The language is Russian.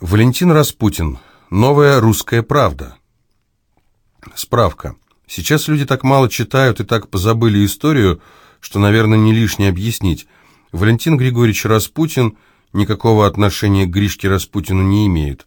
Валентин Распутин. Новая русская правда. Справка. Сейчас люди так мало читают и так позабыли историю, что, наверное, не лишне объяснить. Валентин Григорьевич Распутин никакого отношения к Гришке Распутину не имеет.